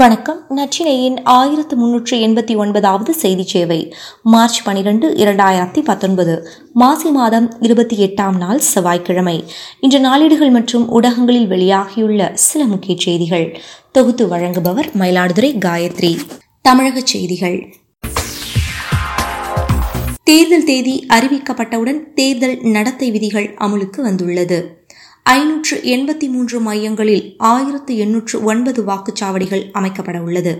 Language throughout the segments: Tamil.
வணக்கம். நச்சினையின் ஆயிரத்து முன்னூற்றி எண்பத்தி ஒன்பதாவது செய்தி சேவை மார்ச் பனிரெண்டு இரண்டாயிரத்தி பத்தொன்பது மாசி மாதம் இருபத்தி எட்டாம் நாள் செவ்வாய்க்கிழமை. இன்று நாளிடுகள் மற்றும் ஊடகங்களில் வெளியாகியுள்ள சில முக்கிய செய்திகள். தொகுத்து வழங்குபவர் மயிலாடுதுறை காயத்ரி. தமிழக செய்திகள். தேர்தல் தேதி அறிவிக்கப்பட்டவுடன் தேர்தல் நடத்தை விதிகள் அமலுக்கு வந்துள்ளது. ஐநூற்று எண்பத்தி மூன்று மையங்களில் ஆயிரத்து எண்ணூற்று ஒன்பது வாக்குச்சாவடிகள் அமைக்கப்பட உள்ளது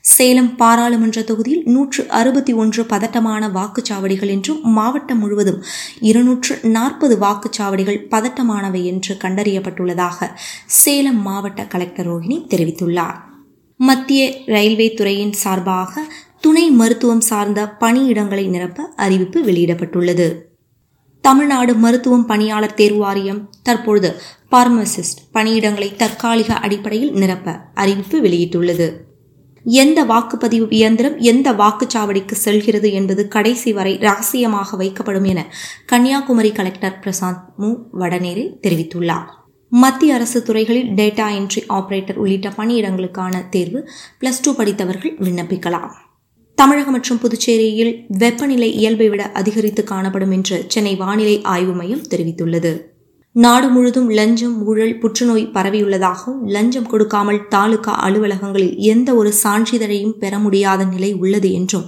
சேலம் பாராளுமன்ற தொகுதியில் நூற்று அறுபத்தி ஒன்று பதட்டமான வாக்குச்சாவடிகள் என்றும் மாவட்டம் முழுவதும் இருநூற்று நாற்பது வாக்குச்சாவடிகள் பதட்டமானவை என்று கண்டறியப்பட்டுள்ளதாக சேலம் மாவட்ட கலெக்டர் ரோஹிணி தெரிவித்துள்ளார். மத்திய ரயில்வே துறையின் சார்பாக துணை மருத்துவம் சார்ந்த பணியிடங்களை நிரப்ப அறிவிப்பு வெளியிடப்பட்டுள்ளது. தமிழ்நாடு மருத்துவம் பணியாளர் தேர்வு வாரியம் தற்பொழுது பார்மசிஸ்ட் பணியிடங்களை தற்காலிக அடிப்படையில் நிரப்ப அறிவிப்பு வெளியிட்டுள்ளது. எந்த வாக்குப்பதிவு இயந்திரம் எந்த வாக்குச்சாவடிக்கு செல்கிறது என்பது கடைசி வரை ரகசியமாக வைக்கப்படும் என கன்னியாகுமரி கலெக்டர் பிரசாந்த் மு. வடநேரே தெரிவித்துள்ளார். மத்திய அரசு துறைகளில் டேட்டா என்ட்ரி ஆபரேட்டர் உள்ளிட்ட பணியிடங்களுக்கான தேர்வு பிளஸ் டூ படித்தவர்கள் விண்ணப்பிக்கலாம். தமிழகம் மற்றும் புதுச்சேரியில் வெப்பநிலை இயல்பை விட அதிகரித்து காணப்படும் என்று சென்னை வானிலை ஆய்வு மையம் தெரிவித்துள்ளது. நாடு முழுதும் லஞ்சம் ஊழல் புற்றுநோய் பரவியுள்ளதாகவும் லஞ்சம் கொடுக்காமல் தாலுகா அலுவலகங்களில் எந்த ஒரு சான்றிதழையும் பெற முடியாத நிலை உள்ளது என்றும்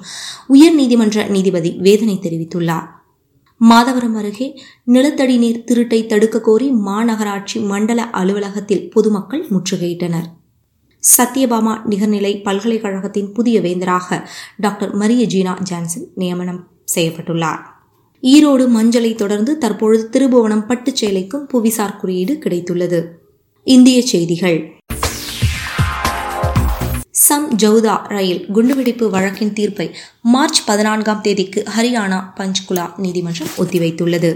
உயர்நீதிமன்ற நீதிபதி வேதனை தெரிவித்துள்ளார். மாதவரம் அருகே நிலத்தடி நீர் திருட்டை தடுக்க கோரி மாநகராட்சி மண்டல அலுவலகத்தில் பொதுமக்கள் முற்றுகையிட்டனர். சத்யபாமா நிகர்நிலை பல்கலைக்கழகத்தின் புதிய வேந்தராக டாக்டர் மரிய ஜீனா ஜான்சன் நியமனம் செய்யப்பட்டுள்ளார். ஈரோடு மஞ்சளை தொடர்ந்து தற்பொழுது திருபுவனம் பட்டுச் சேலைக்கும் புவிசார் குறியீடு கிடைத்துள்ளது. இந்திய செய்திகள். சம் ஜவுதா ரயில் குண்டுவெடிப்பு வழக்கின் தீர்ப்பை மார்ச் பதினான்காம் தேதிக்கு ஹரியானா பஞ்ச்குலா நீதிமன்றம் ஒத்திவைத்துள்ளது.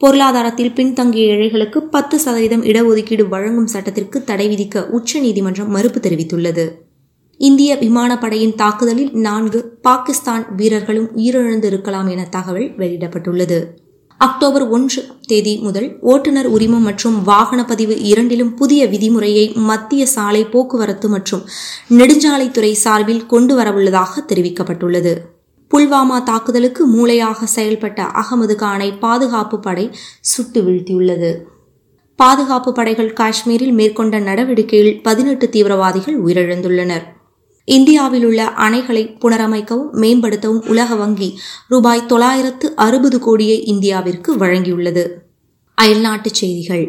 பொருளாதாரத்தில் பின்தங்கிய ஏழைகளுக்கு பத்து சதவீதம் இடஒதுக்கீடு வழங்கும் சட்டத்திற்கு தடை விதிக்க உச்சநீதிமன்றம் மறுப்பு தெரிவித்துள்ளது. இந்திய விமானப்படையின் தாக்குதலில் நான்கு பாகிஸ்தான் வீரர்களும் உயிரிழந்திருக்கலாம் என தகவல் வெளியிடப்பட்டுள்ளது. அக்டோபர் ஒன்று தேதி முதல் ஓட்டுநர் உரிமம் மற்றும் வாகன பதிவு இரண்டிலும் புதிய விதிமுறையை மத்திய சாலை போக்குவரத்து மற்றும் நெடுஞ்சாலைத்துறை சார்பில் கொண்டு வரவுள்ளதாக தெரிவிக்கப்பட்டுள்ளது. புல்வாமா தாக்குதலுக்கு மூளையாக செயல்பட்ட அகமது கானை பாதுகாப்பு படை சுட்டு வீழ்த்தியுள்ளது. பாதுகாப்பு படைகள் காஷ்மீரில் மேற்கொண்ட நடவடிக்கையில் பதினெட்டு தீவிரவாதிகள் உயிரிழந்துள்ளனர். இந்தியாவில் உள்ள அணைகளை புனரமைக்கவும் மேம்படுத்தவும் உலக வங்கி ரூபாய் தொள்ளாயிரத்து அறுபது கோடியை இந்தியாவிற்கு வழங்கியுள்ளது. அயல்நாட்டுச் செய்திகள்.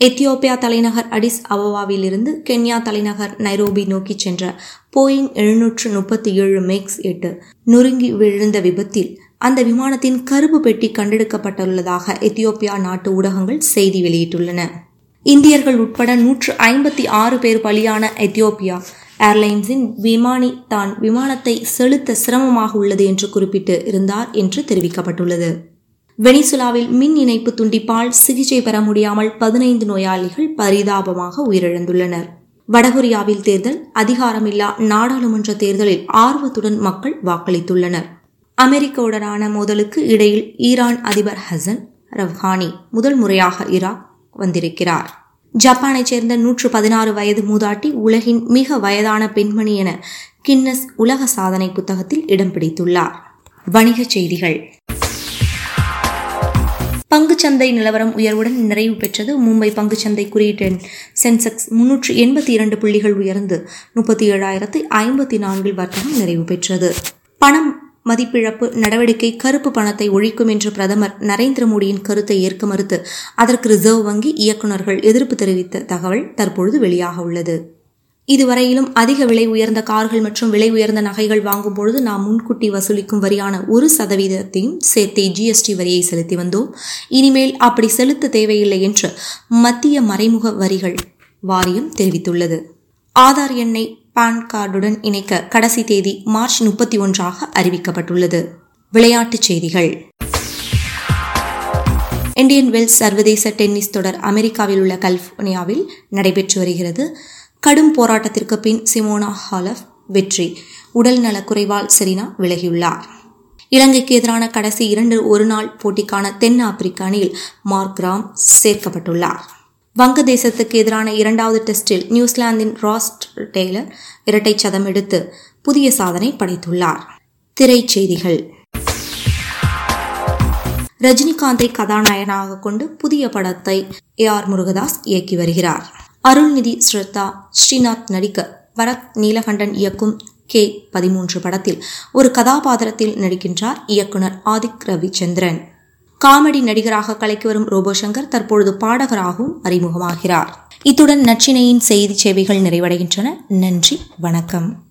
எத்தியோப்பியா தலைநகர் அடிஸ் அவவாவிலிருந்து கென்யா தலைநகர் நைரோபி நோக்கி சென்ற போயிங் எழுநூற்று முப்பத்தி ஏழு மேக்ஸ் எட்டு நொறுங்கி விழுந்த விபத்தில் அந்த விமானத்தின் கருப்பு பெட்டி கண்டெடுக்கப்பட்டுள்ளதாக எத்தியோப்பியா நாட்டு ஊடகங்கள் செய்தி வெளியிட்டுள்ளன. இந்தியர்கள் உட்பட நூற்று ஐம்பத்தி ஆறு பேர் பலியான எத்தியோப்பியா ஏர்லைன்ஸின் விமானி தான் விமானத்தை செலுத்த சிரமமாக உள்ளது என்று குறிப்பிட்டு இருந்தார் என்று தெரிவிக்கப்பட்டுள்ளது. வெனிசுலாவில் மின் இணைப்பு துண்டிப்பால் சிகிச்சை பெற முடியாமல் பதினைந்து நோயாளிகள் பரிதாபமாக உயிரிழந்துள்ளனர். வடகொரியாவில் தேர்தல் அதிகாரமில்லா நாடாளுமன்ற தேர்தலில் ஆர்வத்துடன் மக்கள் வாக்களித்துள்ளனர். அமெரிக்காவுடனான மோதலுக்கு இடையில் ஈரான் அதிபர் ஹசன் ரவ்ஹானி முதல் முறையாக ஈராக் வந்திருக்கிறார். ஜப்பானைச் சேர்ந்த நூற்று பதினாறு வயது மூதாட்டி உலகின் மிக வயதான பெண்மணி என கின்னஸ் உலக சாதனை புத்தகத்தில் இடம் பிடித்துள்ளார். வணிகச் செய்திகள். பங்குச்சந்தை நிலவரம் உயர்வுடன் நிறைவு பெற்றது. மும்பை பங்குச்சந்தை குறியீட்டெண் சென்செக்ஸ் முன்னூற்று எண்பத்தி இரண்டு புள்ளிகள் உயர்ந்து முப்பத்தி ஏழாயிரத்தி ஐம்பத்தி நான்கில் வர்த்தகம் நிறைவு பெற்றது. பணம் மதிப்பிழப்பு நடவடிக்கை கருப்பு பணத்தை ஒழிக்கும் என்று பிரதமர் நரேந்திர மோடியின் கருத்தை ஏற்க மறுத்து அதற்கு ரிசர்வ் வங்கி இயக்குநர்கள் எதிர்ப்பு தெரிவித்த தகவல் தற்பொழுது வெளியாக உள்ளது. இதுவரையிலும் அதிக விலை உயர்ந்த கார்கள் மற்றும் விலை உயர்ந்த நகைகள் வாங்கும் பொழுது நாம் முன்கூட்டி வசூலிக்கும் வரியான ஒரு சதவீதத்தையும் சேர்த்தே ஜிஎஸ்டி வரியை செலுத்தி வந்தோம். இனிமேல் அப்படி செலுத்த தேவையில்லை என்று மத்திய மறைமுக வரிகள் வாரியம் தெரிவித்துள்ளது. ஆதார் எண்ணை பான் கார்டுடன் இணைக்க கடைசி தேதி மார்ச் முப்பத்தி ஒன்றாக அறிவிக்கப்பட்டுள்ளது. விளையாட்டுச் செய்திகள். இந்தியன் வெல்ஸ் சர்வதேச டென்னிஸ் தொடர் அமெரிக்காவில் உள்ள கலிபோர்னியாவில் நடைபெற்று வருகிறது. கடும் போராட்டத்திற்கு பின் சிமோனா ஹாலஃப் வெற்றி. உடல் நலக்குறைவால் செரினா விலகியுள்ளார். இலங்கைக்கு எதிரான கடைசி இரண்டு ஒருநாள் போட்டிக்கான தென்னாப்பிரிக்க அணியில் மார்க்ராம் சேர்க்கப்பட்டுள்ளார். வங்கதேசத்துக்கு எதிரான இரண்டாவது டெஸ்டில் நியூசிலாந்தின் ராஸ்ட் டெய்லர் இரட்டை சதம் எடுத்து புதிய சாதனை படைத்துள்ளார். திரைச்செய்திகள். ரஜினிகாந்தை கதாநாயகனாக கொண்டு புதிய படத்தை ஏ ஆர் முருகதாஸ் இயக்கி வருகிறார். அருள்நிதி ஸ்ரத்தா ஸ்ரீநாத் நடிக்க பரத் நீலகண்டன் இயக்கும் கே பதிமூன்று படத்தில் ஒரு கதாபாத்திரத்தில் நடிக்கின்றார் இயக்குனர் ஆதிக் ரவிச்சந்திரன். காமெடி நடிகராக கலைக்கு வரும் ரோபோசங்கர் தற்பொழுது பாடகராகவும் அறிமுகமாகிறார். இத்துடன் நச்சினையின் செய்தி சேவைகள் நிறைவடைகின்றன. நன்றி வணக்கம்.